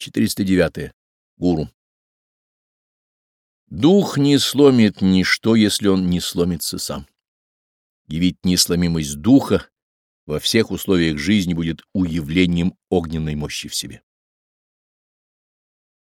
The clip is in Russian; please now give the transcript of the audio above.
409. Гуру. Дух не сломит ничто, если он не сломится сам. Явить несломимость духа во всех условиях жизни будет уявлением огненной мощи в себе.